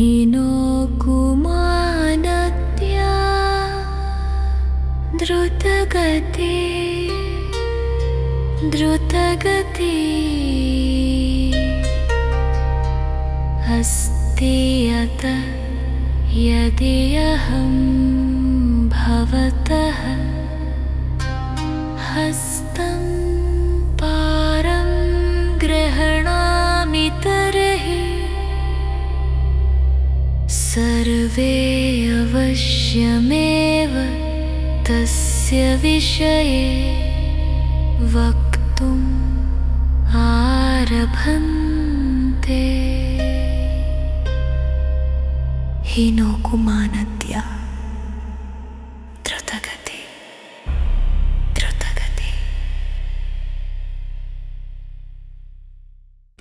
हिनोकुमानत्या द्रुतगति द्रुतगति अस्ति यत यदि अहं भवतः हस्तं सर्वे अवश्यमेव तस्य विषये वक्तुम् आरभन्ते। हिनोकुमानद्या